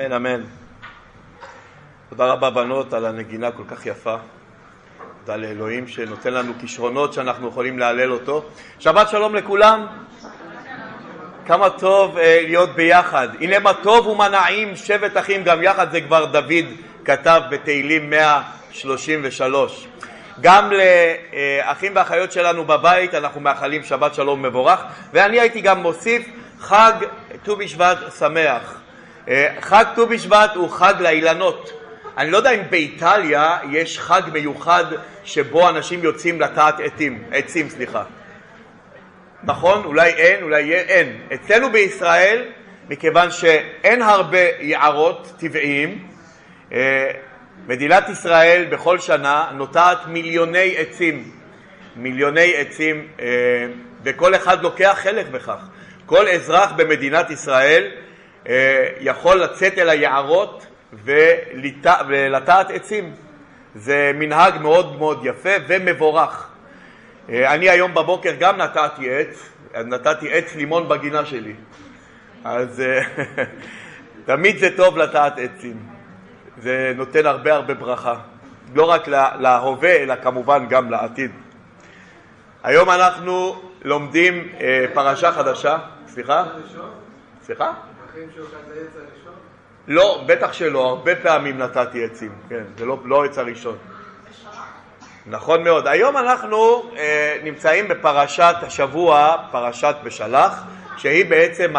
אמן, אמן. תודה רבה בנות על הנגינה כל כך יפה. תודה לאלוהים שנותן לנו כישרונות שאנחנו יכולים להלל אותו. שבת שלום לכולם. כמה טוב uh, להיות ביחד. הנה מה טוב ומה נעים שבת אחים גם יחד, זה כבר דוד כתב בתהילים 133. גם לאחים ואחיות שלנו בבית אנחנו מאחלים שבת שלום מבורך, ואני הייתי גם מוסיף חג ט"ו בשבט שמח. אה, חג ט"ו בשבט הוא חג לאילנות. אני לא יודע אם באיטליה יש חג מיוחד שבו אנשים יוצאים לטעת עצים, עצים סליחה. נכון? אולי אין, אולי אין. אצלנו בישראל, מכיוון שאין הרבה יערות טבעיים, אה, מדינת ישראל בכל שנה נוטעת מיליוני עצים, מיליוני עצים, אה, וכל אחד לוקח חלק בכך. כל אזרח במדינת ישראל יכול לצאת אל היערות ולטעת עצים. זה מנהג מאוד מאוד יפה ומבורך. אה, אני היום בבוקר גם נטעתי עץ, נטעתי עץ לימון בגינה שלי. אז תמיד זה טוב לטעת עצים. זה נותן הרבה הרבה ברכה, לא רק להווה, אלא כמובן גם לעתיד. היום אנחנו לומדים אה, פרשה חדשה, סליחה? סליחה? לא, בטח שלא, הרבה פעמים נתתי עצים, כן, זה לא, לא העץ הראשון. נכון מאוד. היום אנחנו אה, נמצאים בפרשת השבוע, פרשת בשלח, שהיא בעצם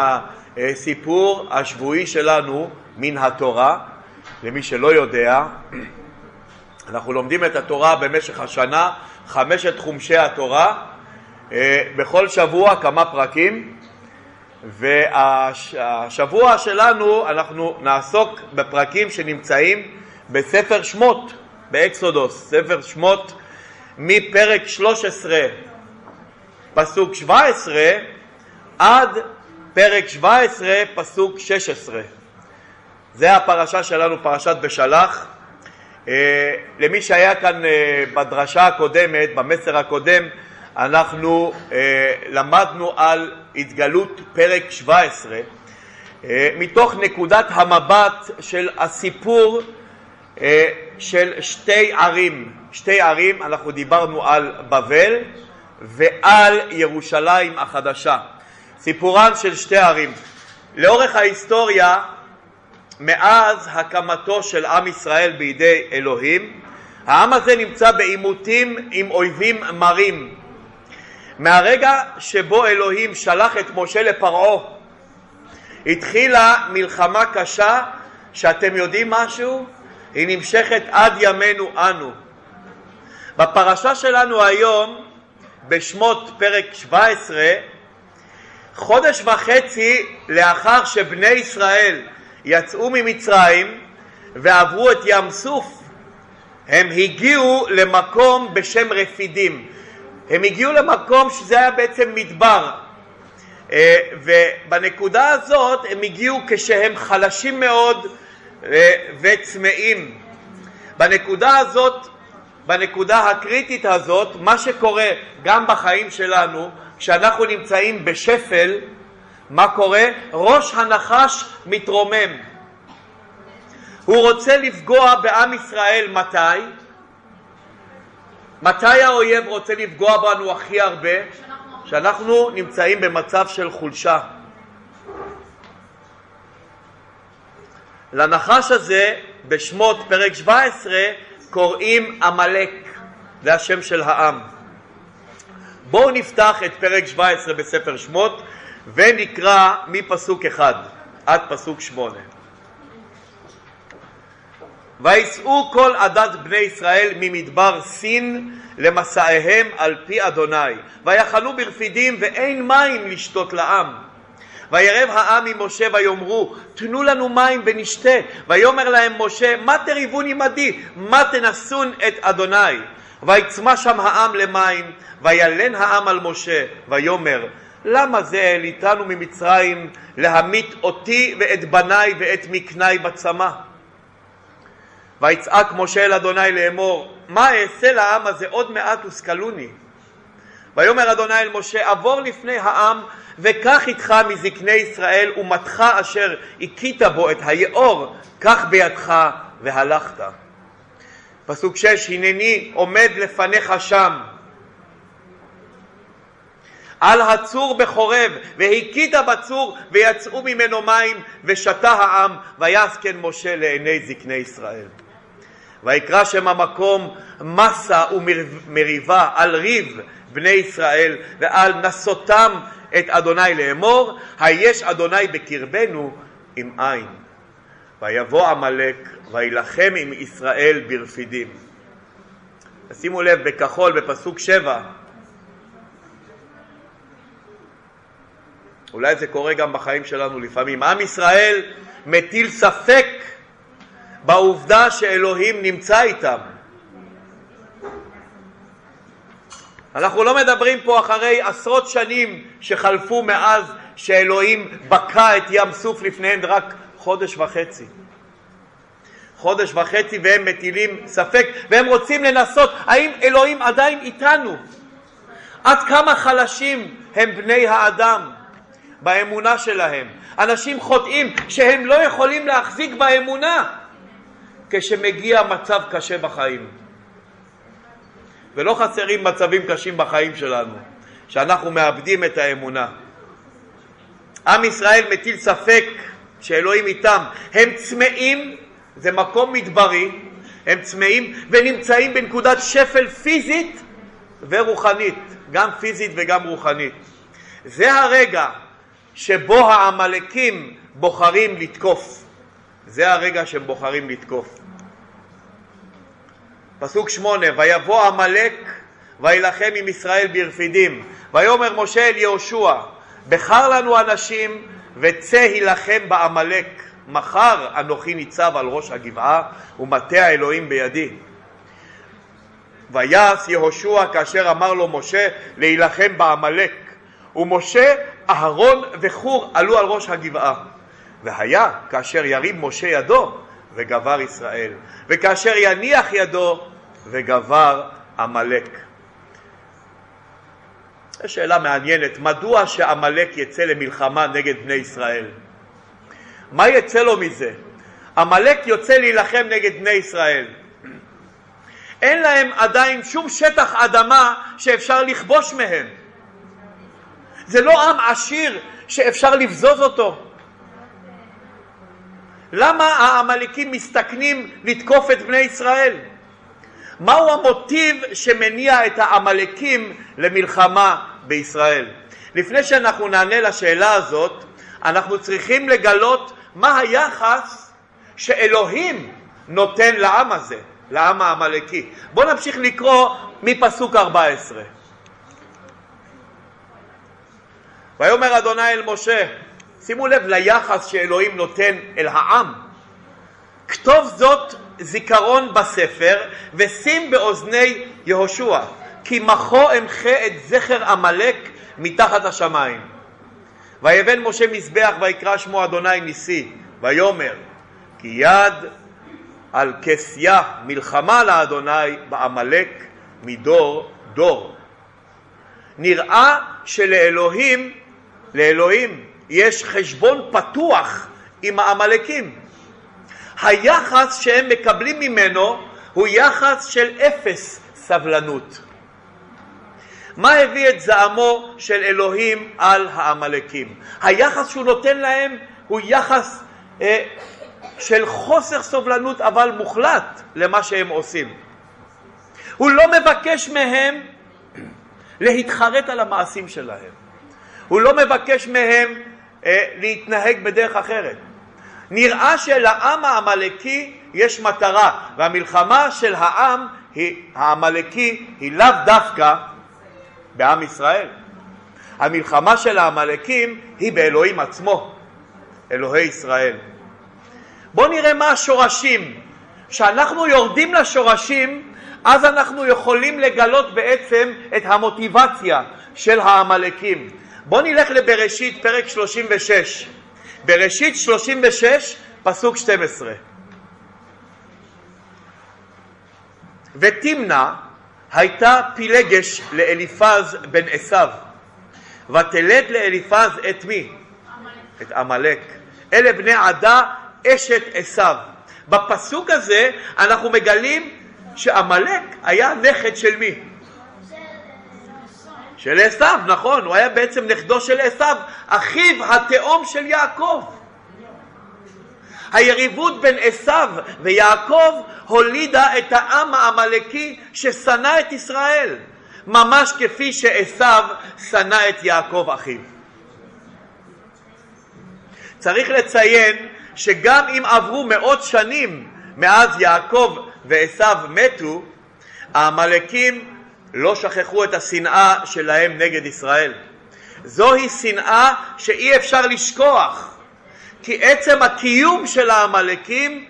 הסיפור השבועי שלנו מן התורה. למי שלא יודע, אנחנו לומדים את התורה במשך השנה, חמשת חומשי התורה, אה, בכל שבוע כמה פרקים, והשבוע שלנו אנחנו נעסוק בפרקים שנמצאים בספר שמות, באקסודוס, ספר שמות מפרק 13 פסוק 17 עד פרק 17 פסוק 16. זה הפרשה שלנו, פרשת בשלח. אה, למי שהיה כאן אה, בדרשה הקודמת, במסר הקודם, אנחנו אה, למדנו על התגלות פרק 17 מתוך נקודת המבט של הסיפור של שתי ערים. שתי ערים, אנחנו דיברנו על בבל ועל ירושלים החדשה. סיפורן של שתי ערים. לאורך ההיסטוריה מאז הקמתו של עם ישראל בידי אלוהים, העם הזה נמצא בעימותים עם אויבים מרים. מהרגע שבו אלוהים שלח את משה לפרעה, התחילה מלחמה קשה שאתם יודעים משהו? היא נמשכת עד ימינו אנו. בפרשה שלנו היום, בשמות פרק 17, חודש וחצי לאחר שבני ישראל יצאו ממצרים ועברו את ים סוף, הם הגיעו למקום בשם רפידים. הם הגיעו למקום שזה היה בעצם מדבר, אה, ובנקודה הזאת הם הגיעו כשהם חלשים מאוד אה, וצמאים. בנקודה הזאת, בנקודה הקריטית הזאת, מה שקורה גם בחיים שלנו, כשאנחנו נמצאים בשפל, מה קורה? ראש הנחש מתרומם. הוא רוצה לפגוע בעם ישראל מתי? מתי האויב רוצה לפגוע בנו הכי הרבה? כשאנחנו נמצאים במצב של חולשה. לנחש הזה בשמות פרק 17 קוראים עמלק, זה השם של העם. בואו נפתח את פרק 17 בספר שמות ונקרא מפסוק 1 עד פסוק 8. ויצאו כל עדת בני ישראל ממדבר סין למסעיהם על פי אדוני, ויחנו ברפידים ואין מים לשתות לעם. וירב העם עם משה ויאמרו תנו לנו מים ונשתה. ויאמר להם משה מה תריבון עמדי? מה תנסון את אדוני? ויצמא שם העם למים וילן העם על משה ויאמר למה זה העליתנו ממצרים להמית אותי ואת בניי ואת מקניי בצמא? ויצעק משה אל אדוני לאמור, מה אעשה לעם הזה עוד מעט ושכלוני? ויאמר אדוני אל משה עבור לפני העם וקח איתך מזקני ישראל ומתך אשר הכית בו את היאור קח בידך והלכת. פסוק שש הנני עומד לפניך שם על הצור בחורב, והכית בצור, ויצאו ממנו מים, ושתה העם, ויעש כן משה לעיני זקני ישראל. ויקרא שם המקום מסה ומריבה על ריב בני ישראל ועל נסותם את אדוני לאמור, היש אדוני בקרבנו עם עין. ויבוא עמלק וילחם עם ישראל ברפידים. שימו לב בכחול בפסוק שבע אולי זה קורה גם בחיים שלנו לפעמים. עם ישראל מטיל ספק בעובדה שאלוהים נמצא איתם. אנחנו לא מדברים פה אחרי עשרות שנים שחלפו מאז שאלוהים בקע את ים סוף לפניהם רק חודש וחצי. חודש וחצי והם מטילים ספק והם רוצים לנסות האם אלוהים עדיין איתנו. עד כמה חלשים הם בני האדם. באמונה שלהם. אנשים חוטאים שהם לא יכולים להחזיק באמונה כשמגיע מצב קשה בחיים. ולא חסרים מצבים קשים בחיים שלנו, שאנחנו מאבדים את האמונה. עם ישראל מטיל ספק שאלוהים איתם. הם צמאים, זה מקום מדברי, הם צמאים ונמצאים בנקודת שפל פיזית ורוחנית, גם פיזית וגם רוחנית. זה הרגע שבו העמלקים בוחרים לתקוף. זה הרגע שהם בוחרים לתקוף. פסוק שמונה, ויבוא עמלק וילחם עם ישראל ברפידים. ויאמר משה אל יהושע, בחר לנו אנשים וצא הילחם בעמלק. מחר אנוכי ניצב על ראש הגבעה ומטה האלוהים בידי. ויעש יהושע כאשר אמר לו משה להילחם בעמלק. ומשה אהרון וחור עלו על ראש הגבעה. והיה כאשר ירים משה ידו וגבר ישראל, וכאשר יניח ידו וגבר עמלק. זו שאלה מעניינת, מדוע שעמלק יצא למלחמה נגד בני ישראל? מה יצא לו מזה? עמלק יוצא להילחם נגד בני ישראל. אין להם עדיין שום שטח אדמה שאפשר לכבוש מהם. זה לא עם עשיר שאפשר לבזוז אותו. למה העמלקים מסתכנים לתקוף את בני ישראל? מהו המוטיב שמניע את העמלקים למלחמה בישראל? לפני שאנחנו נענה לשאלה הזאת, אנחנו צריכים לגלות מה היחס שאלוהים נותן לעם הזה, לעם העמלקי. בואו נמשיך לקרוא מפסוק 14. ויאמר אדוני אל משה, שימו לב ליחס שאלוהים נותן אל העם. כתוב זאת זיכרון בספר ושים באוזני יהושע, כי מחו אמחה את זכר עמלק מתחת השמיים. ויבן משה מזבח ויקרא שמו אדוני ניסי, ויאמר כי יד על כסיה מלחמה לאדוני בעמלק מדור דור. נראה שלאלוהים לאלוהים יש חשבון פתוח עם העמלקים. היחס שהם מקבלים ממנו הוא יחס של אפס סבלנות. מה הביא את זעמו של אלוהים על העמלקים? היחס שהוא נותן להם הוא יחס אה, של חוסר סובלנות אבל מוחלט למה שהם עושים. הוא לא מבקש מהם להתחרט על המעשים שלהם. הוא לא מבקש מהם אה, להתנהג בדרך אחרת. נראה שלעם העמלקי יש מטרה, והמלחמה של העם העמלקי היא לאו דווקא בעם ישראל. המלחמה של העמלקים היא באלוהים עצמו, אלוהי ישראל. בואו נראה מה השורשים. כשאנחנו יורדים לשורשים, אז אנחנו יכולים לגלות בעצם את המוטיבציה של העמלקים. בואו נלך לבראשית, פרק 36. בראשית 36, פסוק 12. ותמנע הייתה פילגש לאליפז בן עשיו, ותלד לאליפז את מי? את עמלק. אלה בני עדה אשת עשיו. בפסוק הזה אנחנו מגלים שעמלק היה נכד של מי? של עשיו, נכון, הוא היה בעצם נכדו של עשיו, אחיו התאום של יעקב. היריבות בין עשיו ויעקב הולידה את העם העמלקי ששנא את ישראל, ממש כפי שעשיו שנא את יעקב אחיו. צריך לציין שגם אם עברו מאות שנים מאז יעקב ועשיו מתו, העמלקים לא שכחו את השנאה שלהם נגד ישראל. זוהי שנאה שאי אפשר לשכוח, כי עצם הקיום של העמלקים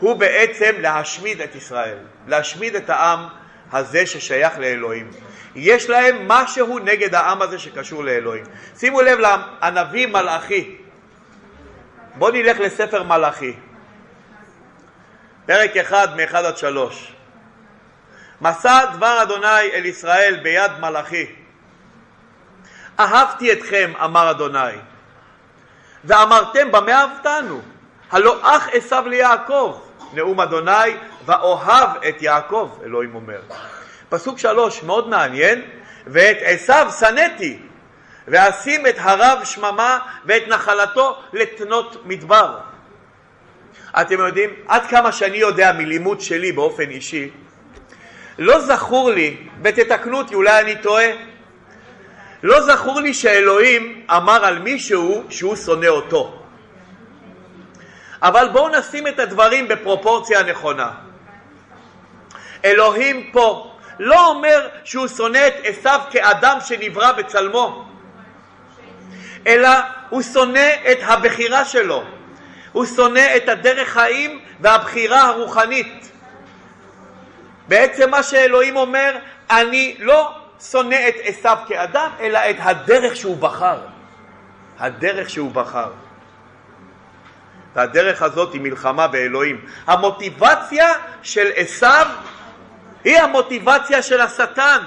הוא בעצם להשמיד את ישראל, להשמיד את העם הזה ששייך לאלוהים. יש להם משהו נגד העם הזה שקשור לאלוהים. שימו לב לנביא מלאכי. בואו נלך לספר מלאכי. פרק 1 מ-1 עד 3. מסע דבר אדוני אל ישראל ביד מלאכי. אהבתי אתכם, אמר אדוני, ואמרתם במה אהבתנו? הלא אח עשיו ליעקב, נאום אדוני, ואוהב את יעקב, אלוהים אומר. פסוק שלוש, מאוד מעניין, ואת עשיו שנאתי, ואשים את הרב שממה ואת נחלתו לתנות מדבר. אתם יודעים, עד כמה שאני יודע מלימוד שלי באופן אישי, לא זכור לי, ותתקנו אותי, אולי אני טועה, לא זכור לי שאלוהים אמר על מישהו שהוא שונא אותו. אבל בואו נשים את הדברים בפרופורציה הנכונה. אלוהים פה לא אומר שהוא שונא את עשיו כאדם שנברא בצלמו, אלא הוא שונא את הבחירה שלו, הוא שונא את הדרך חיים והבחירה הרוחנית. בעצם מה שאלוהים אומר, אני לא שונא את עשיו כאדם, אלא את הדרך שהוא בחר. הדרך שהוא בחר. והדרך הזאת היא מלחמה באלוהים. המוטיבציה של עשיו היא המוטיבציה של השטן,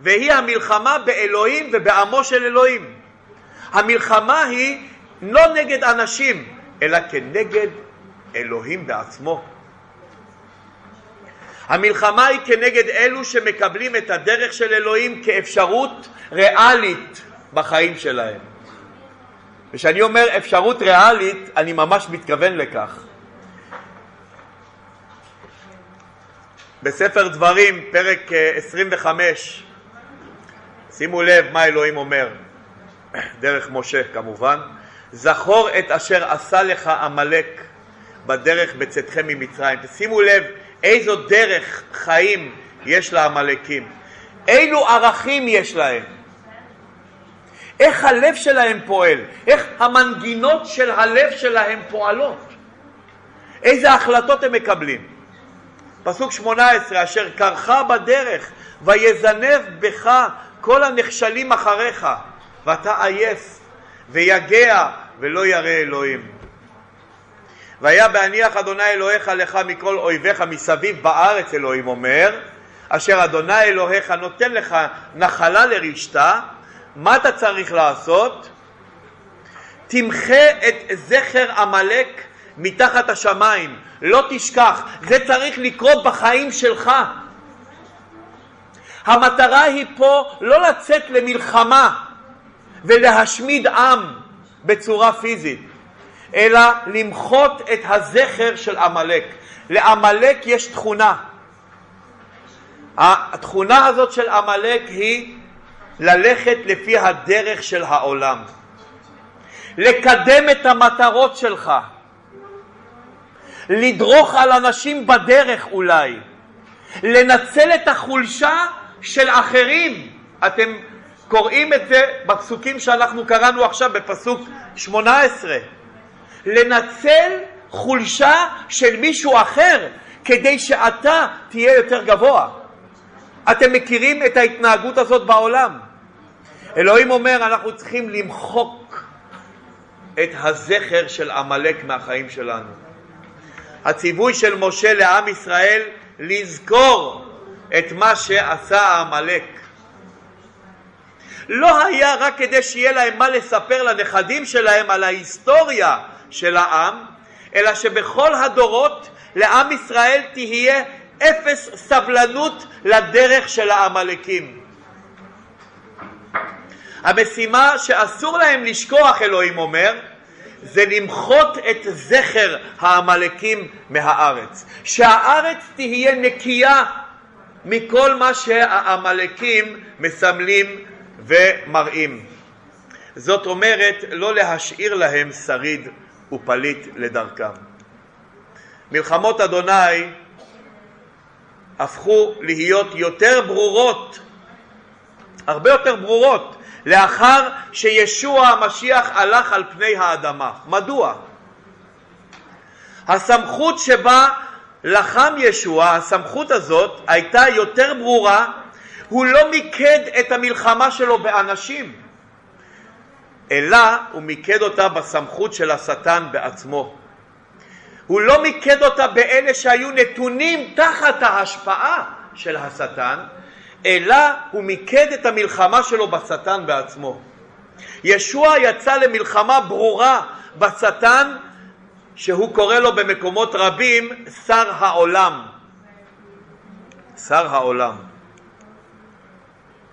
והיא המלחמה באלוהים ובעמו של אלוהים. המלחמה היא לא נגד אנשים, אלא כנגד אלוהים בעצמו. המלחמה היא כנגד אלו שמקבלים את הדרך של אלוהים כאפשרות ריאלית בחיים שלהם. וכשאני אומר אפשרות ריאלית, אני ממש מתכוון לכך. בספר דברים, פרק 25, אה, שימו לב מה אלוהים אומר, דרך משה כמובן, זכור את אשר עשה לך עמלק בדרך בצאתכם ממצרים. שימו לב איזו דרך חיים יש לעמלקים, אילו ערכים יש להם, איך הלב שלהם פועל, איך המנגינות של הלב שלהם פועלות, איזה החלטות הם מקבלים. פסוק 18, אשר קרך בדרך ויזנב בך כל הנחשלים אחריך ואתה עייף ויגע ולא ירא אלוהים. והיה בהניח אדוני אלוהיך לך מכל אויביך מסביב בארץ, אלוהים אומר, אשר אדוני אלוהיך נותן לך נחלה לרשתה, מה אתה צריך לעשות? תמחה את זכר עמלק מתחת השמיים, לא תשכח, זה צריך לקרות בחיים שלך. המטרה היא פה לא לצאת למלחמה ולהשמיד עם בצורה פיזית. אלא למחות את הזכר של עמלק. לעמלק יש תכונה. התכונה הזאת של עמלק היא ללכת לפי הדרך של העולם, לקדם את המטרות שלך, לדרוך על אנשים בדרך אולי, לנצל את החולשה של אחרים. אתם קוראים את זה בפסוקים שאנחנו קראנו עכשיו בפסוק 18. לנצל חולשה של מישהו אחר כדי שאתה תהיה יותר גבוה. אתם מכירים את ההתנהגות הזאת בעולם. אלוהים אומר, אנחנו צריכים למחוק את הזכר של עמלק מהחיים שלנו. הציווי של משה לעם ישראל לזכור את מה שעשה העמלק. לא היה רק כדי שיהיה להם מה לספר לנכדים שלהם על ההיסטוריה של העם, אלא שבכל הדורות לעם ישראל תהיה אפס סבלנות לדרך של העמלקים. המשימה שאסור להם לשכוח, אלוהים אומר, זה למחות את זכר העמלקים מהארץ. שהארץ תהיה נקייה מכל מה שהעמלקים מסמלים ומראים. זאת אומרת, לא להשאיר להם שריד ופליט לדרכם. מלחמות אדוני הפכו להיות יותר ברורות, הרבה יותר ברורות, לאחר שישוע המשיח הלך על פני האדמה. מדוע? הסמכות שבה לחם ישוע, הסמכות הזאת הייתה יותר ברורה, הוא לא מיקד את המלחמה שלו באנשים, אלא הוא מיקד אותה בסמכות של השטן בעצמו. הוא לא מיקד אותה באלה שהיו נתונים תחת ההשפעה של השטן, אלא הוא מיקד את המלחמה שלו בשטן בעצמו. ישוע יצא למלחמה ברורה בשטן, שהוא קורא לו במקומות רבים שר העולם. שר העולם.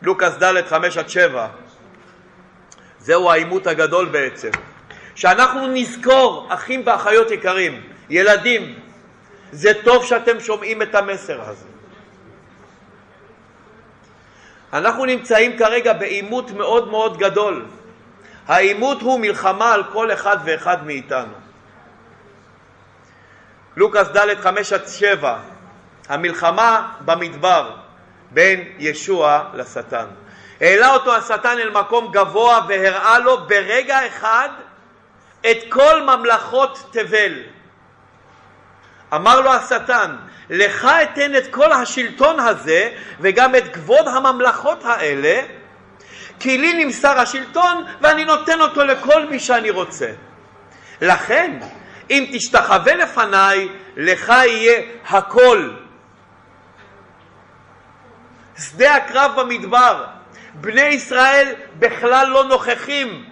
לוקאס ד' 5 עד 7. זהו העימות הגדול בעצם. שאנחנו נזכור, אחים ואחיות יקרים, ילדים, זה טוב שאתם שומעים את המסר הזה. אנחנו נמצאים כרגע בעימות מאוד מאוד גדול. העימות הוא מלחמה על כל אחד ואחד מאיתנו. לוקאס ד' 5 עד 7, המלחמה במדבר בין ישוע לשטן. העלה אותו השטן אל מקום גבוה והראה לו ברגע אחד את כל ממלכות תבל. אמר לו השטן, לך אתן את כל השלטון הזה וגם את כבוד הממלכות האלה, כי לי נמסר השלטון ואני נותן אותו לכל מי שאני רוצה. לכן, אם תשתחווה לפניי, לך יהיה הכל. שדה הקרב במדבר, בני ישראל בכלל לא נוכחים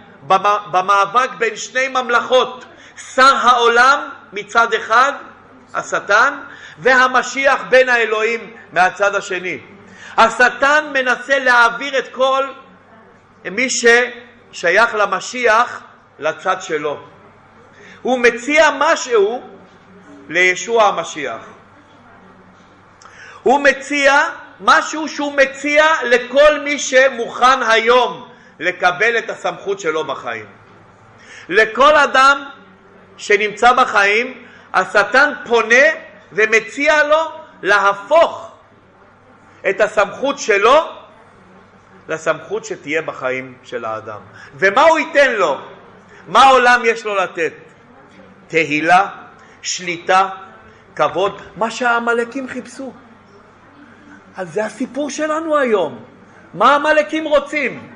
במאבק בין שני ממלכות, שר העולם מצד אחד, השטן, והמשיח בין האלוהים מהצד השני. השטן מנסה להעביר את כל מי ששייך למשיח לצד שלו. הוא מציע משהו לישוע המשיח. הוא מציע משהו שהוא מציע לכל מי שמוכן היום לקבל את הסמכות שלו בחיים. לכל אדם שנמצא בחיים, השטן פונה ומציע לו להפוך את הסמכות שלו לסמכות שתהיה בחיים של האדם. ומה הוא ייתן לו? מה העולם יש לו לתת? תהילה, שליטה, כבוד, מה שהעמלקים חיפשו. אז זה הסיפור שלנו היום. מה העמלקים רוצים?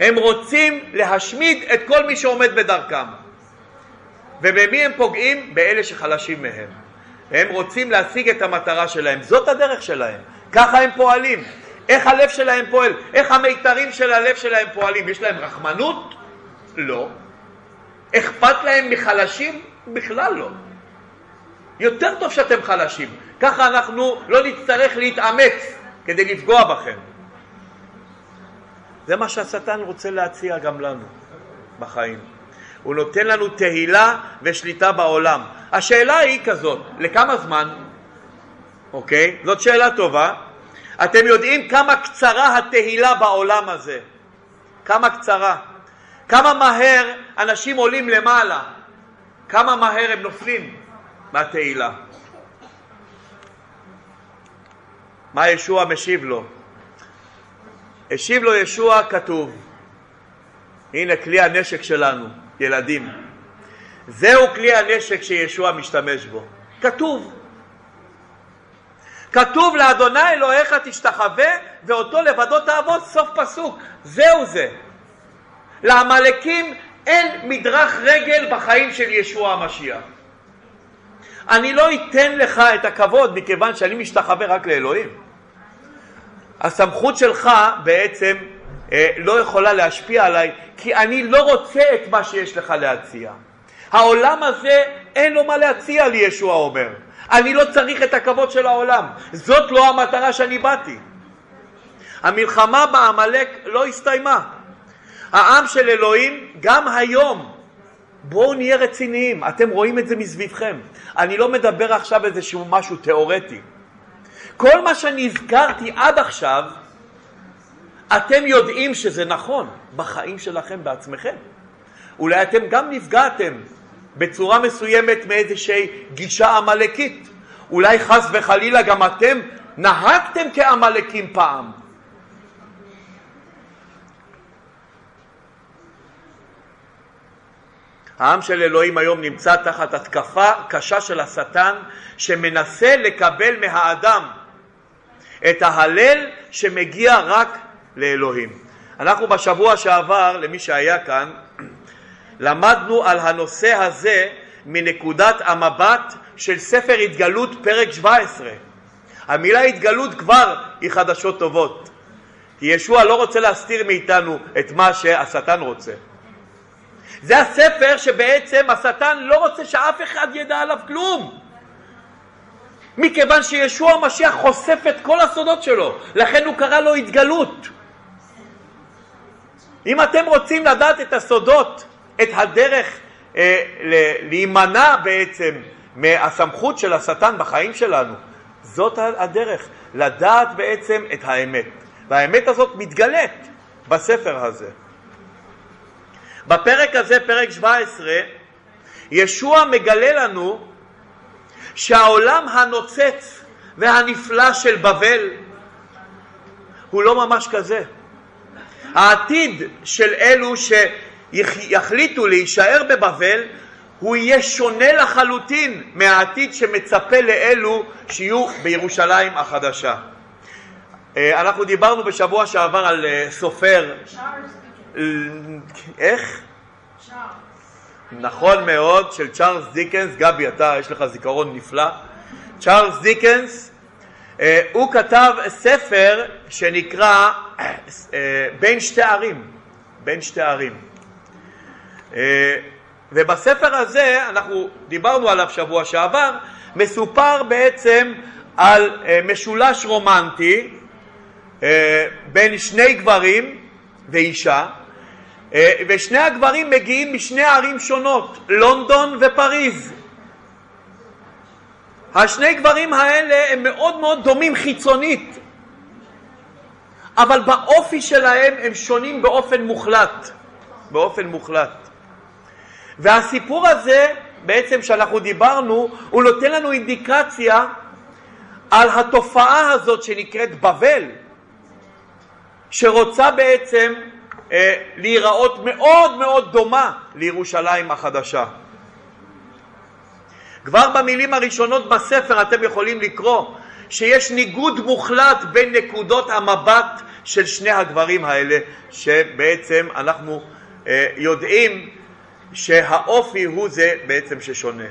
הם רוצים להשמיד את כל מי שעומד בדרכם. ובמי הם פוגעים? באלה שחלשים מהם. הם רוצים להשיג את המטרה שלהם. זאת הדרך שלהם. ככה הם פועלים. איך הלב שלהם פועל? איך המיתרים של הלב שלהם פועלים? יש להם רחמנות? לא. אכפת להם מחלשים? בכלל לא. יותר טוב שאתם חלשים. ככה אנחנו לא נצטרך להתאמץ כדי לפגוע בכם. זה מה שהשטן רוצה להציע גם לנו בחיים. הוא נותן לנו תהילה ושליטה בעולם. השאלה היא כזאת, לכמה זמן? אוקיי? זאת שאלה טובה. אתם יודעים כמה קצרה התהילה בעולם הזה. כמה קצרה. כמה מהר אנשים עולים למעלה. כמה מהר הם נופלים מהתהילה. מה ישוע משיב לו? השיב לו ישוע כתוב, הנה כלי הנשק שלנו, ילדים. זהו כלי הנשק שישוע משתמש בו. כתוב. כתוב לאדוני אלוהיך תשתחווה ואותו לבדו תעבוד, סוף פסוק. זהו זה. לעמלקים אין מדרך רגל בחיים של ישוע המשיח. אני לא אתן לך את הכבוד מכיוון שאני משתחווה רק לאלוהים. הסמכות שלך בעצם אה, לא יכולה להשפיע עליי, כי אני לא רוצה את מה שיש לך להציע. העולם הזה אין לו מה להציע לי, ישוע אומר. אני לא צריך את הכבוד של העולם. זאת לא המטרה שאני באתי. המלחמה בעמלק לא הסתיימה. העם של אלוהים גם היום, בואו נהיה רציניים, אתם רואים את זה מסביבכם. אני לא מדבר עכשיו איזשהו משהו תיאורטי. כל מה שאני הזכרתי עד עכשיו, אתם יודעים שזה נכון בחיים שלכם בעצמכם. אולי אתם גם נפגעתם בצורה מסוימת מאיזושהי גישה עמלקית. אולי חס וחלילה גם אתם נהגתם כעמלקים פעם. העם של אלוהים היום נמצא תחת התקפה קשה של השטן שמנסה לקבל מהאדם את ההלל שמגיע רק לאלוהים. אנחנו בשבוע שעבר, למי שהיה כאן, למדנו על הנושא הזה מנקודת המבט של ספר התגלות פרק 17. המילה התגלות כבר היא חדשות טובות, כי ישוע לא רוצה להסתיר מאיתנו את מה שהשטן רוצה. זה הספר שבעצם השטן לא רוצה שאף אחד ידע עליו כלום. מכיוון שישוע המשיח חושף את כל הסודות שלו, לכן הוא קרא לו התגלות. אם אתם רוצים לדעת את הסודות, את הדרך אה, להימנע בעצם מהסמכות של השטן בחיים שלנו, זאת הדרך, לדעת בעצם את האמת. והאמת הזאת מתגלית בספר הזה. בפרק הזה, פרק 17, ישוע מגלה לנו שהעולם הנוצץ והנפלא של בבל הוא לא ממש כזה. העתיד של אלו שיחליטו להישאר בבבל הוא יהיה שונה לחלוטין מהעתיד שמצפה לאלו שיהיו בירושלים החדשה. אה, אנחנו דיברנו בשבוע שעבר על אה, סופר, איך? נכון מאוד, של צ'ארלס דיקנס, גבי אתה יש לך זיכרון נפלא, צ'ארלס דיקנס, אה, הוא כתב ספר שנקרא אה, בין שתי ערים, בין שתי ערים. אה, ובספר הזה, אנחנו דיברנו עליו שבוע שעבר, מסופר בעצם על משולש רומנטי בין שני גברים ואישה, ושני הגברים מגיעים משני ערים שונות, לונדון ופריז. השני גברים האלה הם מאוד מאוד דומים חיצונית, אבל באופי שלהם הם שונים באופן מוחלט, באופן מוחלט. והסיפור הזה, בעצם שאנחנו דיברנו, הוא נותן לנו אינדיקציה על התופעה הזאת שנקראת בבל, שרוצה בעצם אה, להיראות מאוד מאוד דומה לירושלים החדשה. כבר במילים הראשונות בספר אתם יכולים לקרוא שיש ניגוד מוחלט בין נקודות המבט של שני הגברים האלה, שבעצם אנחנו אה, יודעים שהאופי הוא זה בעצם ששונה.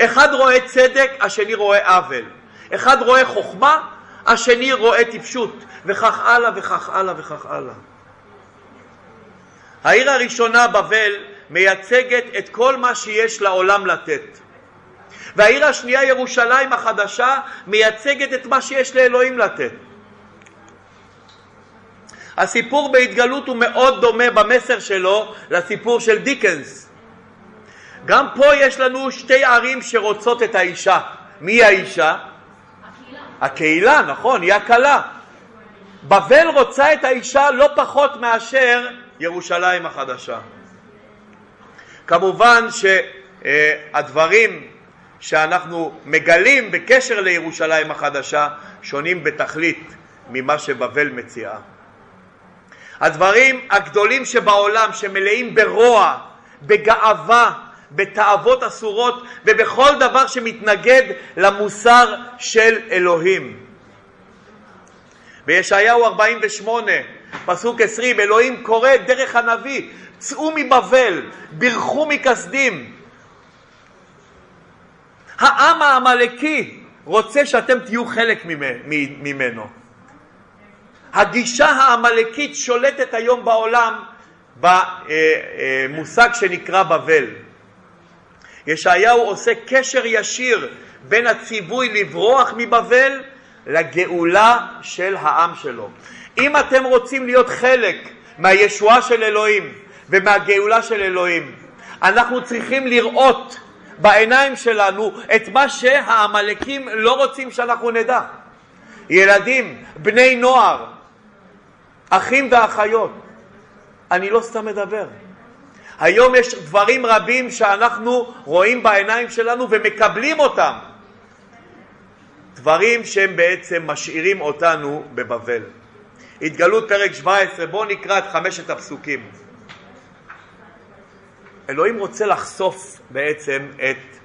אחד רואה צדק, השני רואה עוול. אחד רואה חוכמה, השני רואה טיפשות, וכך הלאה וכך הלאה וכך הלאה. העיר הראשונה, בבל, מייצגת את כל מה שיש לעולם לתת. והעיר השנייה, ירושלים החדשה, מייצגת את מה שיש לאלוהים לתת. הסיפור בהתגלות הוא מאוד דומה במסר שלו לסיפור של דיקנס. גם פה יש לנו שתי ערים שרוצות את האישה. מי האישה? הקהילה. נכון, היא הכלה. בבל רוצה את האישה לא פחות מאשר ירושלים החדשה. כמובן שהדברים שאנחנו מגלים בקשר לירושלים החדשה שונים בתכלית ממה שבבל מציעה. הדברים הגדולים שבעולם שמלאים ברוע, בגאווה, בתאוות אסורות ובכל דבר שמתנגד למוסר של אלוהים. בישעיהו 48 פסוק 20 אלוהים קורא דרך הנביא צאו מבבל, בירכו מכסדים, העם העמלקי רוצה שאתם תהיו חלק ממנו. הגישה העמלקית שולטת היום בעולם במושג שנקרא בבל. ישעיהו עושה קשר ישיר בין הציווי לברוח מבבל לגאולה של העם שלו. אם אתם רוצים להיות חלק מהישועה של אלוהים ומהגאולה של אלוהים, אנחנו צריכים לראות בעיניים שלנו את מה שהעמלקים לא רוצים שאנחנו נדע. ילדים, בני נוער, אחים ואחיות. אני לא סתם מדבר. היום יש דברים רבים שאנחנו רואים בעיניים שלנו ומקבלים אותם. דברים שהם בעצם משאירים אותנו בבבל. התגלות פרק 17, בואו נקרא את חמשת הפסוקים. אלוהים רוצה לחשוף בעצם את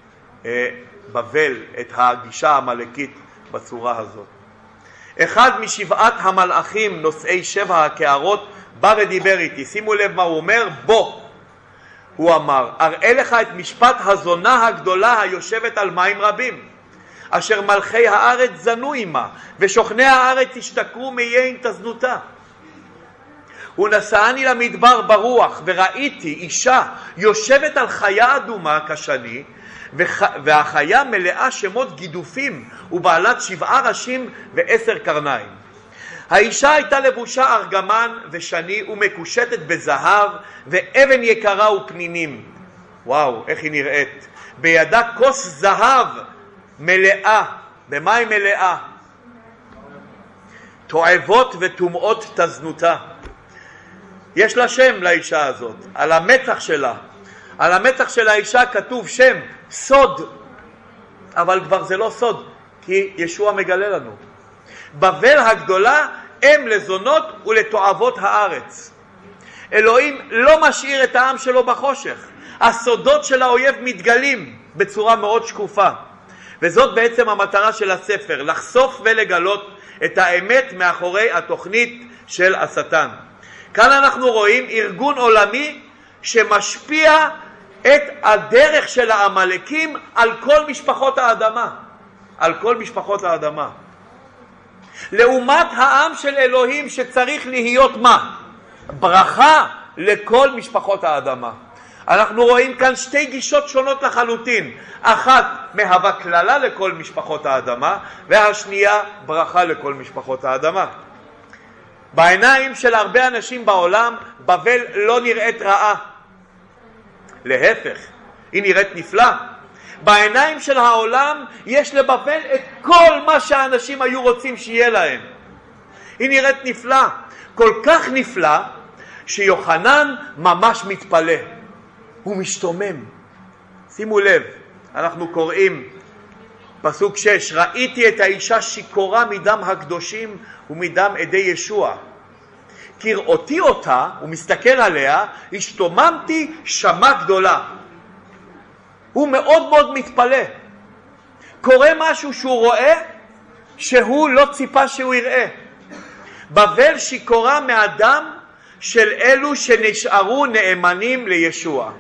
אה, בבל, את הגישה העמלקית בצורה הזאת. אחד משבעת המלאכים נושאי שבע הקערות בא ודיבר איתי. שימו לב מה הוא אומר, בוא. הוא אמר, אראה לך את משפט הזונה הגדולה היושבת על מים רבים, אשר מלכי הארץ זנו עמה, ושוכני הארץ השתכרו מיין תזנותה. הוא נשאני למדבר ברוח, וראיתי אישה יושבת על חיה אדומה כשני, והחיה מלאה שמות גידופים, ובעלת שבעה ראשים ועשר קרניים. האישה הייתה לבושה ארגמן ושני ומקושטת בזהב ואבן יקרה ופנינים. וואו, איך היא נראית. בידה כוס זהב מלאה. במה היא מלאה? תועבות וטומאות תזנותה. יש לה שם לאישה הזאת, על המצח שלה. על המצח של האישה כתוב שם, סוד, אבל כבר זה לא סוד, כי ישוע מגלה לנו. בבל הגדולה אם לזונות ולתועבות הארץ. אלוהים לא משאיר את העם שלו בחושך. הסודות של האויב מתגלים בצורה מאוד שקופה. וזאת בעצם המטרה של הספר, לחשוף ולגלות את האמת מאחורי התוכנית של השטן. כאן אנחנו רואים ארגון עולמי שמשפיע את הדרך של העמלקים על כל משפחות האדמה. על כל משפחות האדמה. לעומת העם של אלוהים שצריך להיות מה? ברכה לכל משפחות האדמה. אנחנו רואים כאן שתי גישות שונות לחלוטין, אחת מהווה קללה לכל משפחות האדמה והשנייה ברכה לכל משפחות האדמה. בעיניים של הרבה אנשים בעולם בבל לא נראית רעה, להפך, היא נראית נפלא. בעיניים של העולם יש לבבל את כל מה שהאנשים היו רוצים שיהיה להם. היא נראית נפלא, כל כך נפלא, שיוחנן ממש מתפלא, הוא משתומם. שימו לב, אנחנו קוראים פסוק שש, ראיתי את האישה שיכורה מדם הקדושים ומדם עדי ישוע. כראותי אותה, הוא מסתכל עליה, השתוממתי שמה גדולה. הוא מאוד מאוד מתפלא. קורה משהו שהוא רואה שהוא לא ציפה שהוא יראה. בבל שיכורה מהדם של אלו שנשארו נאמנים לישוע.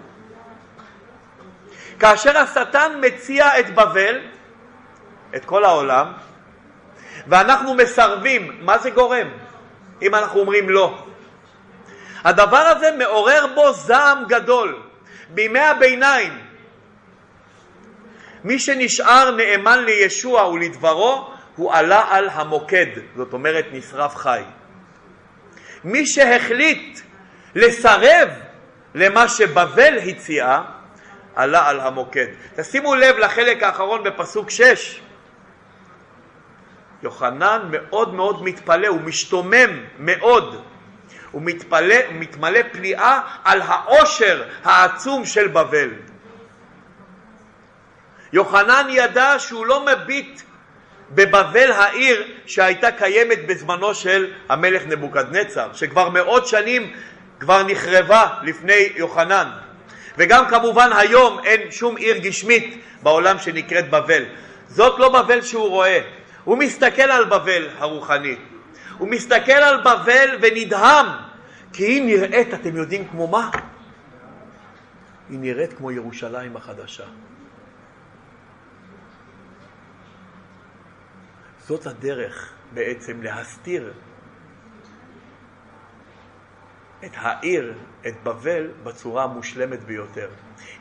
כאשר השטן מציע את בבל, את כל העולם, ואנחנו מסרבים, מה זה גורם אם אנחנו אומרים לא? הדבר הזה מעורר בו זעם גדול. בימי הביניים מי שנשאר נאמן לישוע ולדברו, הוא עלה על המוקד, זאת אומרת נשרף חי. מי שהחליט לסרב למה שבבל הציעה, עלה על המוקד. תשימו לב לחלק האחרון בפסוק 6. יוחנן מאוד מאוד מתפלא, הוא משתומם מאוד. הוא מתפלא, מתמלא פליאה על העושר העצום של בבל. יוחנן ידע שהוא לא מביט בבבל העיר שהייתה קיימת בזמנו של המלך נבוקדנצר, שכבר מאות שנים כבר נחרבה לפני יוחנן. וגם כמובן היום אין שום עיר גשמית בעולם שנקראת בבל. זאת לא בבל שהוא רואה, הוא מסתכל על בבל הרוחנית. הוא מסתכל על בבל ונדהם, כי היא נראית, אתם יודעים כמו מה? היא נראית כמו ירושלים החדשה. זאת הדרך בעצם להסתיר את העיר, את בבל, בצורה המושלמת ביותר.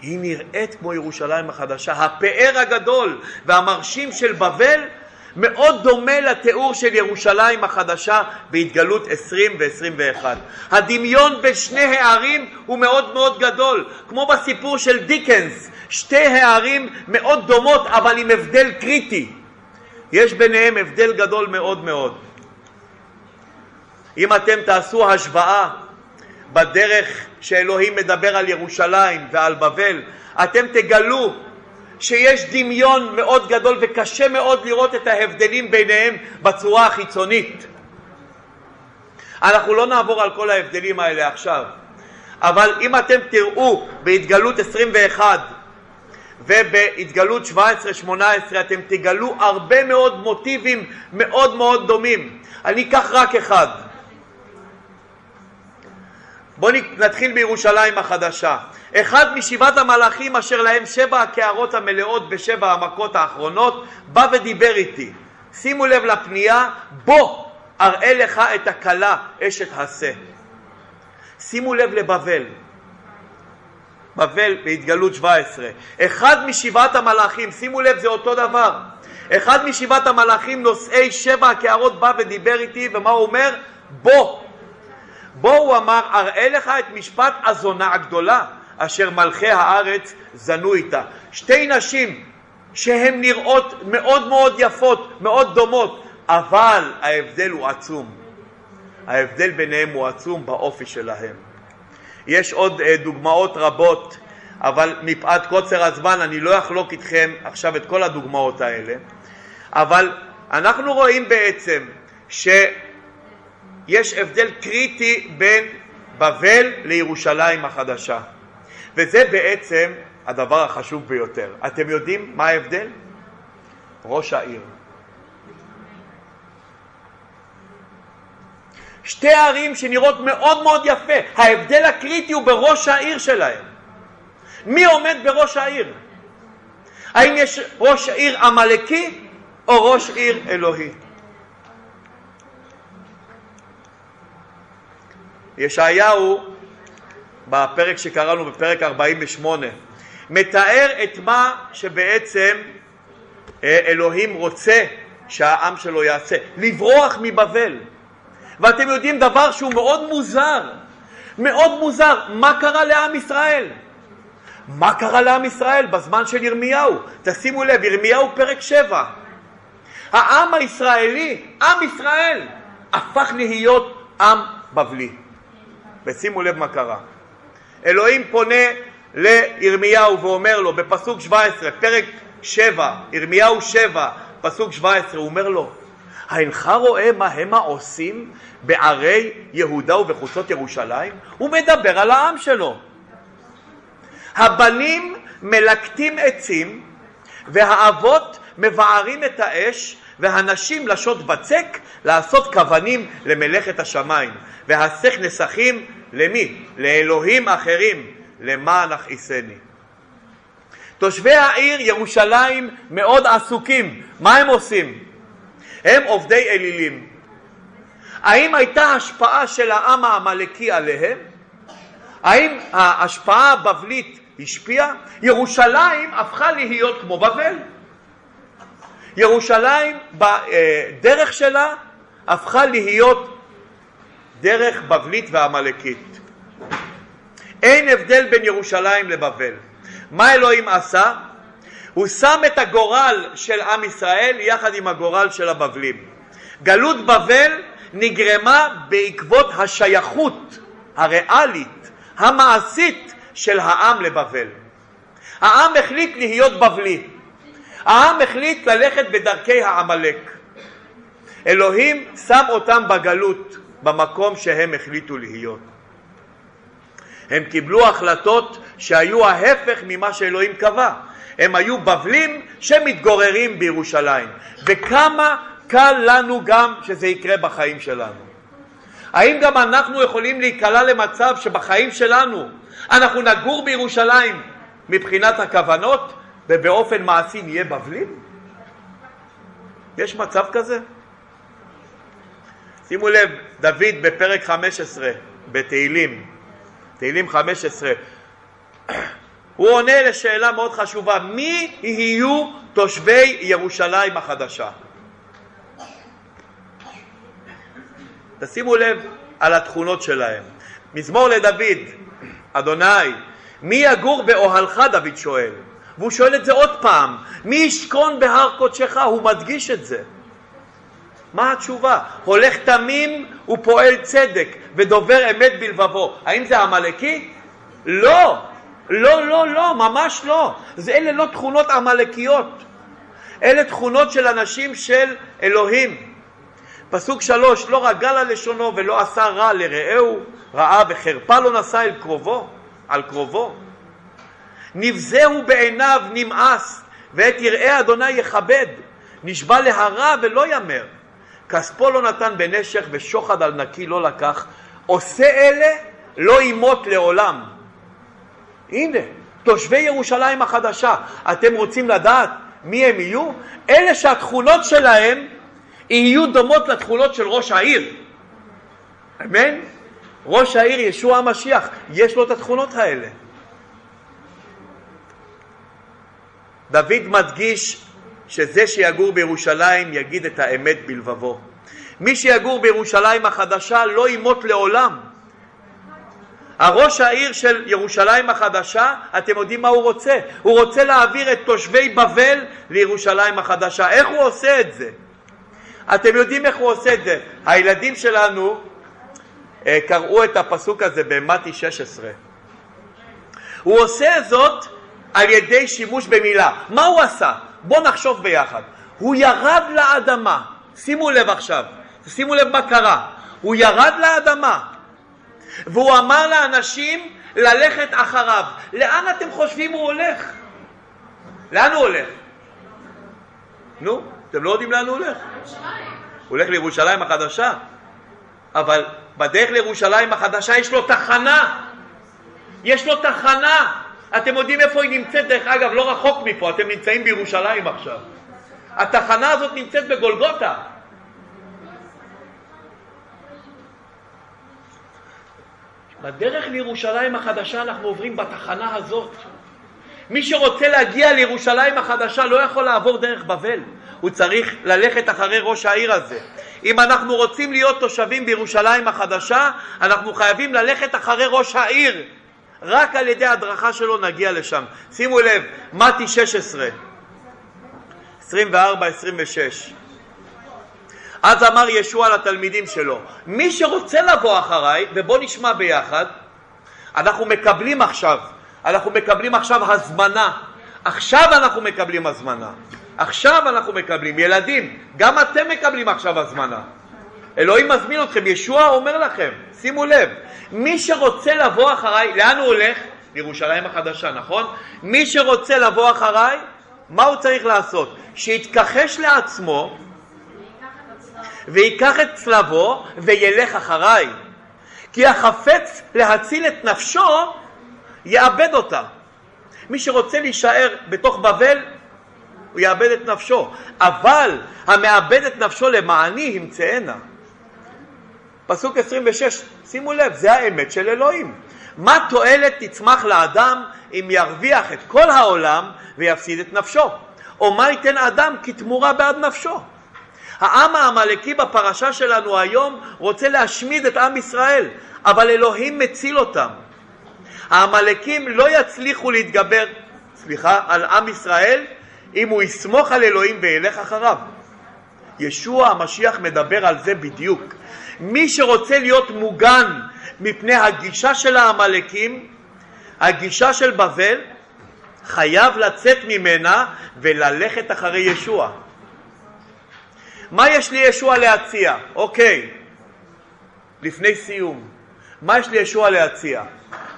היא נראית כמו ירושלים החדשה. הפאר הגדול והמרשים של בבל מאוד דומה לתיאור של ירושלים החדשה בהתגלות 20 ו-21. הדמיון בין שני הערים הוא מאוד מאוד גדול, כמו בסיפור של דיקנס, שתי הערים מאוד דומות אבל עם הבדל קריטי. יש ביניהם הבדל גדול מאוד מאוד. אם אתם תעשו השוואה בדרך שאלוהים מדבר על ירושלים ועל בבל, אתם תגלו שיש דמיון מאוד גדול וקשה מאוד לראות את ההבדלים ביניהם בצורה החיצונית. אנחנו לא נעבור על כל ההבדלים האלה עכשיו, אבל אם אתם תראו בהתגלות 21 ובהתגלות 17-18 אתם תגלו הרבה מאוד מוטיבים מאוד מאוד דומים. אני אקח רק אחד. בואו נתחיל בירושלים החדשה. אחד משבעת המלאכים אשר להם שבע הקערות המלאות בשבע המכות האחרונות בא ודיבר איתי. שימו לב לפנייה, בוא אראה לך את הכלה אשת השה. שימו לב לבבל. בבל בהתגלות 17. אחד משבעת המלאכים, שימו לב זה אותו דבר. אחד משבעת המלאכים נושאי שבע הקערות בא ודיבר איתי ומה הוא אומר? בוא. בוא הוא אמר אראה לך את משפט הזונה הגדולה אשר מלכי הארץ זנו איתה. שתי נשים שהן נראות מאוד מאוד יפות, מאוד דומות, אבל ההבדל הוא עצום. ההבדל ביניהם הוא עצום באופי שלהם. יש עוד אה, דוגמאות רבות, אבל מפאת קוצר הזמן אני לא אחלוק איתכם עכשיו את כל הדוגמאות האלה, אבל אנחנו רואים בעצם שיש הבדל קריטי בין בבל לירושלים החדשה. וזה בעצם הדבר החשוב ביותר. אתם יודעים מה ההבדל? ראש העיר. שתי ערים שנראות מאוד מאוד יפה, ההבדל הקריטי הוא בראש העיר שלהם. מי עומד בראש העיר? האם יש ראש עיר עמלקי או ראש עיר אלוהי? ישעיהו בפרק שקראנו בפרק 48, מתאר את מה שבעצם אה, אלוהים רוצה שהעם שלו יעשה, לברוח מבבל. ואתם יודעים דבר שהוא מאוד מוזר, מאוד מוזר, מה קרה לעם ישראל? מה קרה לעם ישראל בזמן של ירמיהו? תשימו לב, ירמיהו פרק 7. העם הישראלי, עם ישראל, הפך להיות עם בבלי. ושימו לב מה קרה. אלוהים פונה לירמיהו ואומר לו בפסוק 17, פרק 7, ירמיהו 7, פסוק 17, הוא אומר לו, האינך רואה מה המה עושים בערי יהודה ובחוצות ירושלים? הוא מדבר על העם שלו. הבנים מלקטים עצים והאבות מבערים את האש והנשים לשוד בצק לעשות כוונים למלאכת השמיים והסך נסכים למי? לאלוהים אחרים, למען הכעיסני. תושבי העיר ירושלים מאוד עסוקים, מה הם עושים? הם עובדי אלילים. האם הייתה השפעה של העם העמלקי עליהם? האם ההשפעה הבבלית השפיעה? ירושלים הפכה להיות כמו בבל. ירושלים בדרך שלה הפכה להיות דרך בבלית ועמלקית. אין הבדל בין ירושלים לבבל. מה אלוהים עשה? הוא שם את הגורל של עם ישראל יחד עם הגורל של הבבלים. גלות בבל נגרמה בעקבות השייכות הריאלית, המעשית של העם לבבל. העם החליט להיות בבלי. העם החליט ללכת בדרכי העמלק. אלוהים שם אותם בגלות. במקום שהם החליטו להיות. הם קיבלו החלטות שהיו ההפך ממה שאלוהים קבע. הם היו בבלים שמתגוררים בירושלים. וכמה קל לנו גם שזה יקרה בחיים שלנו. האם גם אנחנו יכולים להיקלע למצב שבחיים שלנו אנחנו נגור בירושלים מבחינת הכוונות ובאופן מעשי נהיה בבלים? יש מצב כזה? שימו לב, דוד בפרק 15, בתהילים, תהילים 15, הוא עונה לשאלה מאוד חשובה, מי יהיו תושבי ירושלים החדשה? תשימו לב על התכונות שלהם. מזמור לדוד, אדוני, מי יגור באוהלך, דוד שואל. והוא שואל את זה עוד פעם, מי ישכון בהר קודשך? הוא מדגיש את זה. מה התשובה? הולך תמים ופועל צדק ודובר אמת בלבבו. האם זה עמלקי? לא, לא, לא, לא, ממש לא. זה אלה לא תכונות עמלקיות. אלה תכונות של אנשים של אלוהים. פסוק שלוש, לא רגל על לשונו ולא עשה רע לרעהו, רעה וחרפה לא נשא אל קרובו, על קרובו. נבזהו בעיניו נמאס, ואת יראי אדוני יכבד. נשבע להרע ולא ימר. כספו לא נתן בנשך ושוחד על נקי לא לקח. עושה אלה לא ימות לעולם. הנה, תושבי ירושלים החדשה, אתם רוצים לדעת מי הם יהיו? אלה שהתכונות שלהם יהיו דומות לתכונות של ראש העיר. אמן? ראש העיר ישוע המשיח, יש לו את התכונות האלה. דוד מדגיש שזה שיגור בירושלים יגיד את האמת בלבבו. מי שיגור בירושלים החדשה לא ימות לעולם. הראש העיר של ירושלים החדשה, אתם יודעים מה הוא רוצה? הוא רוצה להעביר את תושבי בבל לירושלים החדשה. איך הוא עושה את זה? אתם יודעים איך הוא עושה את זה. הילדים שלנו אה, קראו את הפסוק הזה במתי 16. הוא עושה זאת על ידי שימוש במילה. מה הוא עשה? בואו נחשוב ביחד. הוא ירד לאדמה, שימו לב עכשיו, שימו לב מה קרה. הוא ירד לאדמה והוא אמר לאנשים ללכת אחריו. לאן אתם חושבים הוא הולך? לאן הוא הולך? נו, אתם לא יודעים לאן הוא הולך. הוא הולך לירושלים החדשה, אבל בדרך לירושלים החדשה יש לו תחנה. יש לו תחנה. אתם יודעים איפה היא נמצאת, דרך אגב, לא רחוק מפה, אתם נמצאים בירושלים עכשיו. התחנה הזאת נמצאת בגולגותה. בדרך לירושלים החדשה אנחנו עוברים בתחנה הזאת. מי שרוצה להגיע לירושלים החדשה לא יכול לעבור דרך בבל, הוא צריך ללכת אחרי ראש העיר הזה. אם אנחנו רוצים להיות תושבים בירושלים החדשה, אנחנו חייבים ללכת אחרי ראש העיר. רק על ידי הדרכה שלו נגיע לשם. שימו לב, מתי 16, 24-26. אז אמר ישוע לתלמידים שלו, מי שרוצה לבוא אחריי, ובוא נשמע ביחד, אנחנו מקבלים עכשיו, אנחנו מקבלים עכשיו הזמנה. עכשיו אנחנו מקבלים הזמנה. עכשיו אנחנו מקבלים. ילדים, גם אתם מקבלים עכשיו הזמנה. אלוהים מזמין אתכם, ישוע אומר לכם, שימו לב, מי שרוצה לבוא אחריי, לאן הוא הולך? לירושלים החדשה, נכון? מי שרוצה לבוא אחריי, מה הוא צריך לעשות? שיתכחש לעצמו ויקח את צלבו וילך אחריי. כי החפץ להציל את נפשו, יאבד אותה. מי שרוצה להישאר בתוך בבל, הוא יאבד את נפשו. אבל המאבד את נפשו למעני ימצאנה. פסוק 26, שימו לב, זה האמת של אלוהים. מה תועלת תצמח לאדם אם ירוויח את כל העולם ויפסיד את נפשו? או מה ייתן אדם כתמורה בעד נפשו? העם העמלקי בפרשה שלנו היום רוצה להשמיד את עם ישראל, אבל אלוהים מציל אותם. העמלקים לא יצליחו להתגבר, סליחה, על עם ישראל אם הוא יסמוך על אלוהים וילך אחריו. ישוע המשיח מדבר על זה בדיוק. מי שרוצה להיות מוגן מפני הגישה של העמלקים, הגישה של בבל, חייב לצאת ממנה וללכת אחרי ישוע. מה יש לי ישוע להציע? אוקיי, לפני סיום, מה יש לי ישוע להציע?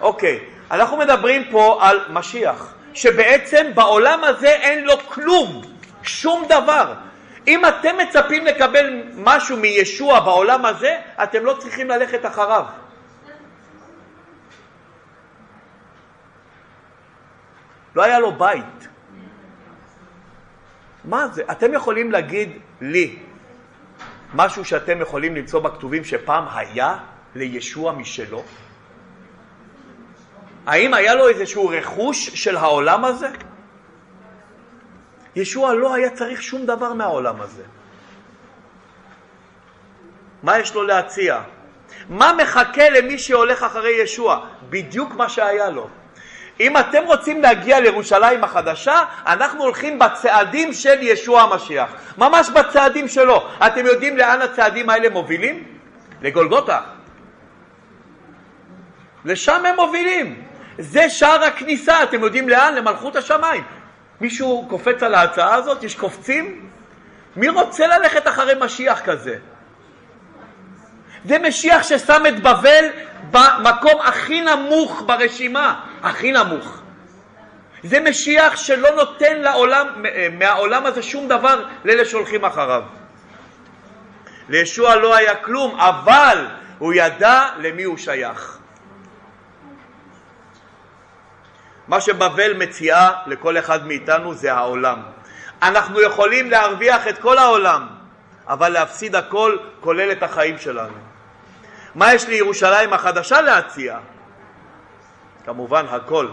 אוקיי, אנחנו מדברים פה על משיח, שבעצם בעולם הזה אין לו כלום, שום דבר. אם אתם מצפים לקבל משהו מישוע בעולם הזה, אתם לא צריכים ללכת אחריו. לא היה לו בית. מה זה? אתם יכולים להגיד לי משהו שאתם יכולים למצוא בכתובים שפעם היה לישוע משלו? האם היה לו איזשהו רכוש של העולם הזה? ישוע לא היה צריך שום דבר מהעולם הזה. מה יש לו להציע? מה מחכה למי שהולך אחרי ישוע? בדיוק מה שהיה לו. אם אתם רוצים להגיע לירושלים החדשה, אנחנו הולכים בצעדים של ישוע המשיח. ממש בצעדים שלו. אתם יודעים לאן הצעדים האלה מובילים? לגולגותה. לשם הם מובילים. זה שער הכניסה, אתם יודעים לאן? למלכות השמיים. מישהו קופץ על ההצעה הזאת? יש קופצים? מי רוצה ללכת אחרי משיח כזה? זה משיח ששם את בבל במקום הכי נמוך ברשימה, הכי נמוך. זה משיח שלא נותן לעולם, מהעולם הזה שום דבר לאלה שהולכים אחריו. לישוע לא היה כלום, אבל הוא ידע למי הוא שייך. מה שבבל מציעה לכל אחד מאיתנו זה העולם. אנחנו יכולים להרוויח את כל העולם, אבל להפסיד הכל, כולל את החיים שלנו. מה יש לירושלים החדשה להציע? כמובן הכל.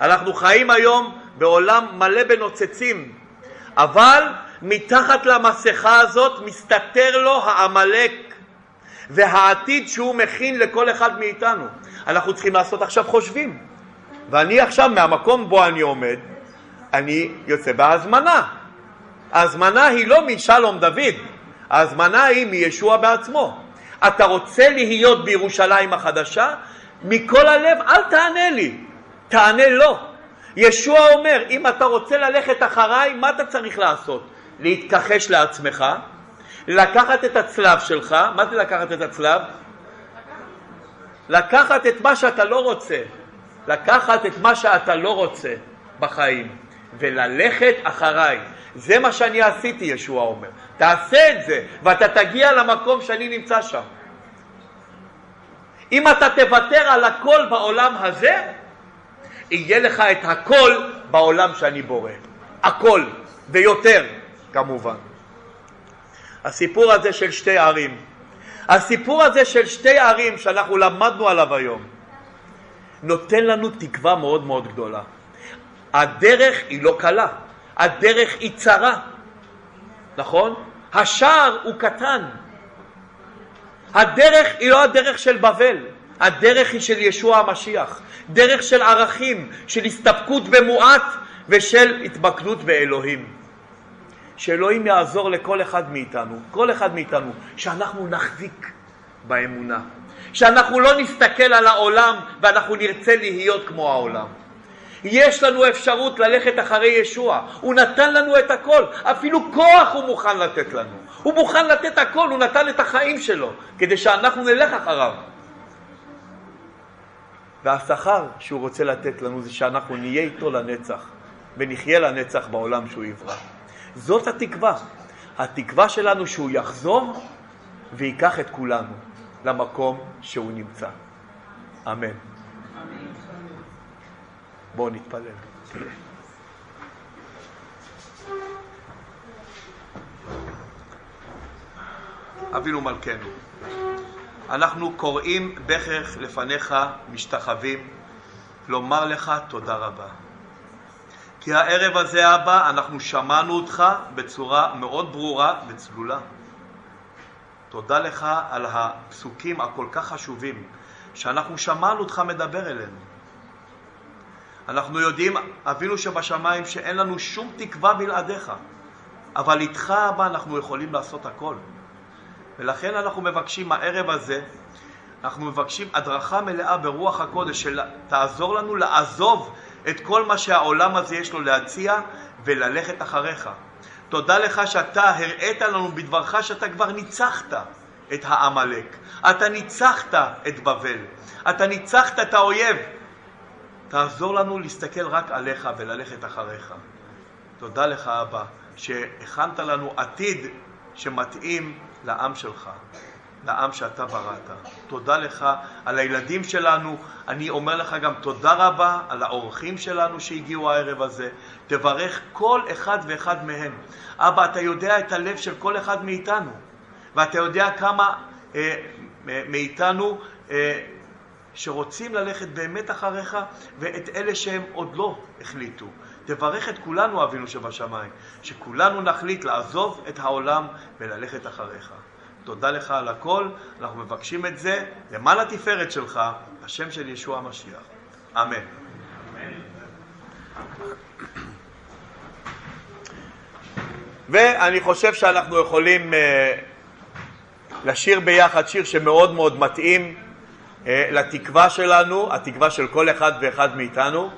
אנחנו חיים היום בעולם מלא בנוצצים, אבל מתחת למסכה הזאת מסתתר לו העמלק והעתיד שהוא מכין לכל אחד מאיתנו. אנחנו צריכים לעשות עכשיו חושבים. ואני עכשיו, מהמקום בו אני עומד, אני יוצא בהזמנה. ההזמנה היא לא משלום דוד, ההזמנה היא מישוע בעצמו. אתה רוצה להיות בירושלים החדשה? מכל הלב אל תענה לי, תענה לא. ישוע אומר, אם אתה רוצה ללכת אחריי, מה אתה צריך לעשות? להתכחש לעצמך, לקחת את הצלב שלך, מה זה לקחת את הצלב? לקחת את מה שאתה לא רוצה, לקחת את מה שאתה לא רוצה בחיים וללכת אחריי. זה מה שאני עשיתי, ישוע אומר. תעשה את זה, ואתה תגיע למקום שאני נמצא שם. אם אתה תוותר על הכל בעולם הזה, יהיה לך את הכל בעולם שאני בורא. הכל, ויותר, כמובן. הסיפור הזה של שתי ערים, הסיפור הזה של שתי ערים שאנחנו למדנו עליו היום, נותן לנו תקווה מאוד מאוד גדולה. הדרך היא לא קלה, הדרך היא צרה, נכון? השער הוא קטן. הדרך היא לא הדרך של בבל, הדרך היא של ישוע המשיח, דרך של ערכים, של הסתפקות במועט ושל התמקדות באלוהים. שאלוהים יעזור לכל אחד מאיתנו, כל אחד מאיתנו, שאנחנו נחזיק באמונה, שאנחנו לא נסתכל על העולם ואנחנו נרצה להיות כמו העולם. יש לנו אפשרות ללכת אחרי ישוע, הוא נתן לנו את הכל, אפילו כוח הוא מוכן לתת לנו, הוא מוכן לתת הכל, הוא נתן את החיים שלו, כדי שאנחנו נלך אחריו. והשכר שהוא רוצה לתת לנו זה שאנחנו נהיה איתו לנצח, ונחיה לנצח בעולם שהוא יברא. זאת התקווה. התקווה שלנו שהוא יחזור וייקח את כולנו למקום שהוא נמצא. אמן. בואו נתפלל. אבינו מלכנו, אנחנו קוראים בכרך לפניך משתחווים, לומר לך תודה רבה. כי הערב הזה, אבא, אנחנו שמענו אותך בצורה מאוד ברורה וצלולה. תודה לך על הפסוקים הכל כך חשובים, שאנחנו שמענו אותך מדבר אלינו. אנחנו יודעים, אבינו שבשמיים, שאין לנו שום תקווה בלעדיך, אבל איתך, אבא, אנחנו יכולים לעשות הכל. ולכן אנחנו מבקשים הערב הזה, אנחנו מבקשים הדרכה מלאה ברוח הקודש, שתעזור לנו לעזוב את כל מה שהעולם הזה יש לו להציע וללכת אחריך. תודה לך שאתה הראית לנו בדברך שאתה כבר ניצחת את העמלק, אתה ניצחת את בבל, אתה ניצחת את האויב. תעזור לנו להסתכל רק עליך וללכת אחריך. תודה לך, אבא, שהכנת לנו עתיד שמתאים לעם שלך. לעם שאתה בראת. תודה לך על הילדים שלנו. אני אומר לך גם תודה רבה על האורחים שלנו שהגיעו הערב הזה. תברך כל אחד ואחד מהם. אבא, אתה יודע את הלב של כל אחד מאיתנו, ואתה יודע כמה אה, מאיתנו אה, שרוצים ללכת באמת אחריך, ואת אלה שהם עוד לא החליטו. תברך את כולנו, אבינו שבשמיים, שכולנו נחליט לעזוב את העולם וללכת אחריך. תודה לך על הכל, אנחנו מבקשים את זה למען התפארת שלך, השם של ישוע המשיח. אמן. ואני חושב שאנחנו יכולים uh, לשיר ביחד שיר שמאוד מאוד מתאים לתקווה שלנו, התקווה של כל אחד ואחד מאיתנו.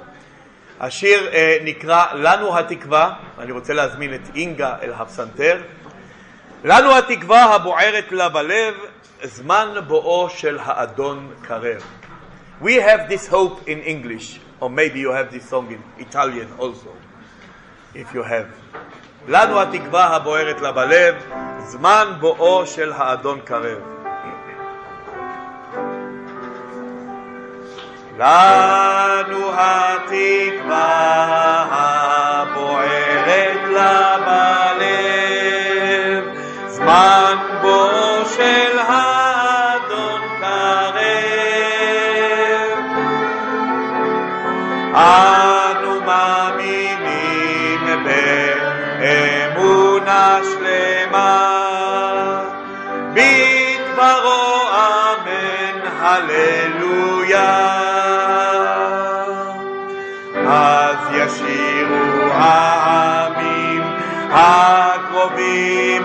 השיר uh, נקרא "לנו התקווה", אני רוצה להזמין את אינגה אל הפסנתר. לנו התקווה הבוערת לה בלב, זמן בואו של האדון קרב. We have this hope in English, or maybe you have this song in Italian also, if you have. לנו התקווה הבוערת לה בלב, זמן בואו של האדון קרב. לנו התקווה הבוערת לה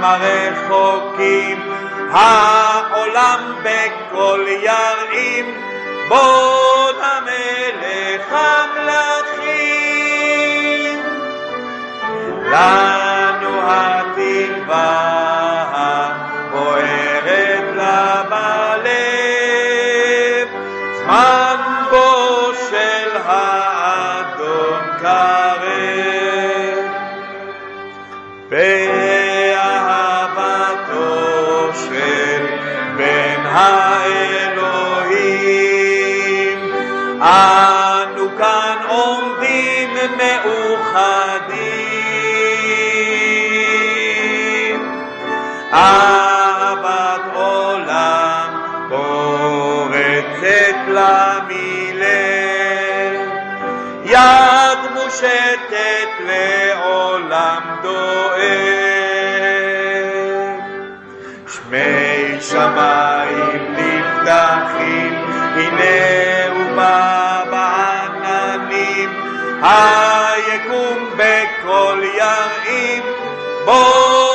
הרחוקים, העולם בקול ירעים, בון המלך המלכים. לנו התקווה אהבת עולם פורצת לה מלב, יד מושטת לעולם דואב. שמי שמיים נפתחים, הנה הוא בא בעננים, היקום בקול ירעים, בון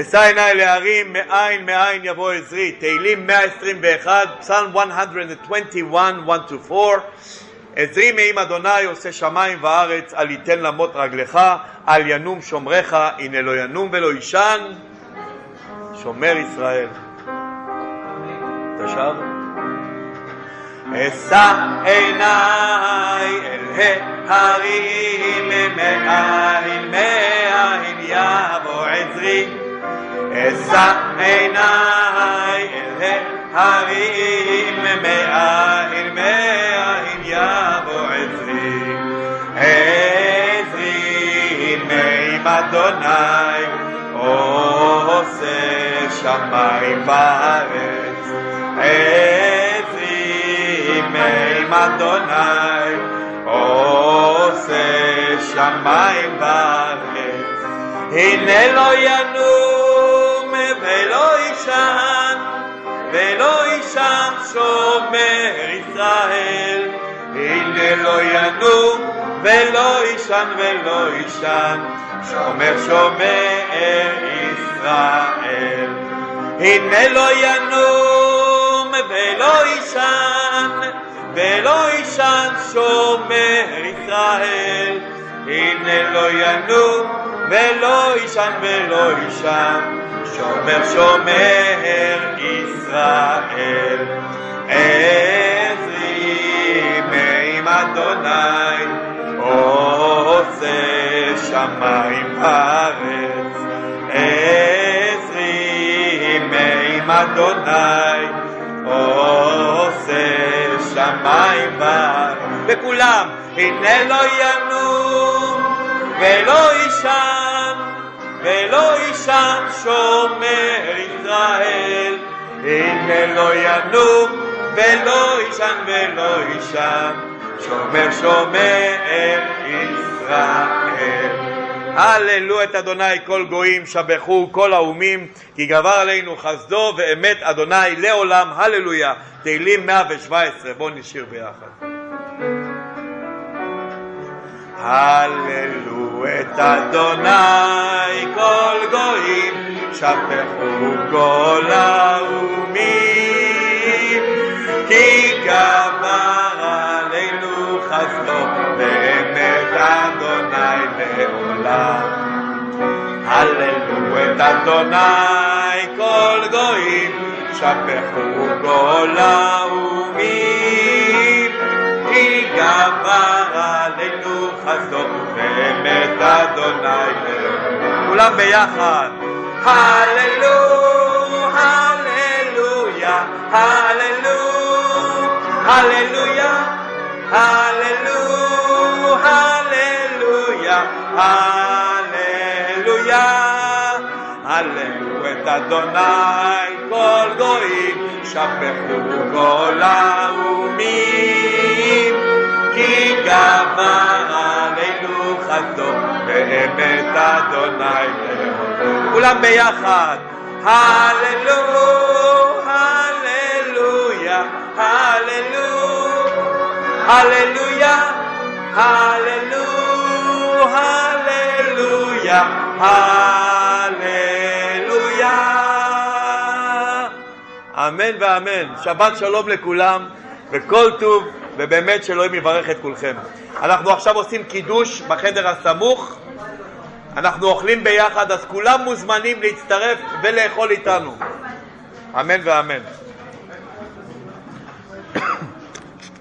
אשא עיניי להרים, מאין מאין יבוא עזרי. תהילים 121, פסלם 121, 1 to 4. עזרי מעם אדוני עושה שמיים וארץ, אל יתן למות רגלך, אל ינום שומרך, הנה לא ינום ולא יישן, שומר ישראל. אתה שר? אשא עיניי אל ההרים, מאין מאין יבוא עזרי. אשא עיניי אל ההרים, מאין מאין יבוא עזרי. עזרי מעם אדוני, עושה שמיים וארץ. עזרי מעם אדוני, עושה שמיים וארץ. הנה לא ינום ולא יישן, ולא יישן שומר ישראל. הנה לא ינום ולא יישן ולא יישן, שומר שומר ישראל. הנה לא ינום ולא יישן, ולא יישן שומר ישראל. הנה לא ינום ולא יישן ולא יישן, שומר שומר ישראל. עזרי מעם אדוני, עושה שמיים בארץ, עשרים עם אדוני, עושה שמיים בארץ. וכולם, הנה לא ינום ולא יישן, ולא יישן שומר ישראל. הנה לא ינום ולא יישן ולא יישן, שומר שומר ישראל. הללו את אדוני כל גויים, שבחו כל האומים, כי גבר עלינו חסדו ואמת אדוני לעולם, הללויה. תהילים 117, בואו נשיר ביחד. הללו את אדוני כל גויים, שבחו כל האומים, כי גבר עלינו חסדו באמת אדוני לעולם. הללו את אדוני כל גויים, שבחו כל האומים, כי גבר עלינו חסדו באמת אדוני לעולם. כולם ביחד. הללו, הללויה, הללו, הללויה, הללו, הללויה, הללויה. הללו את אדוני כל גויים, שבחו כל האומים, כי גבר עלינו חסדו, באמת אדוני. כולם ביחד. הללו, הללויה, הללו, הללויה, הללו, הללויה, הללויה. אמן ואמן. שבת שלום לכולם, וכל טוב, ובאמת שאלוהים יברך את כולכם. אנחנו עכשיו עושים קידוש בחדר הסמוך, אנחנו אוכלים ביחד, אז כולם מוזמנים להצטרף ולאכול איתנו. אמן ואמן.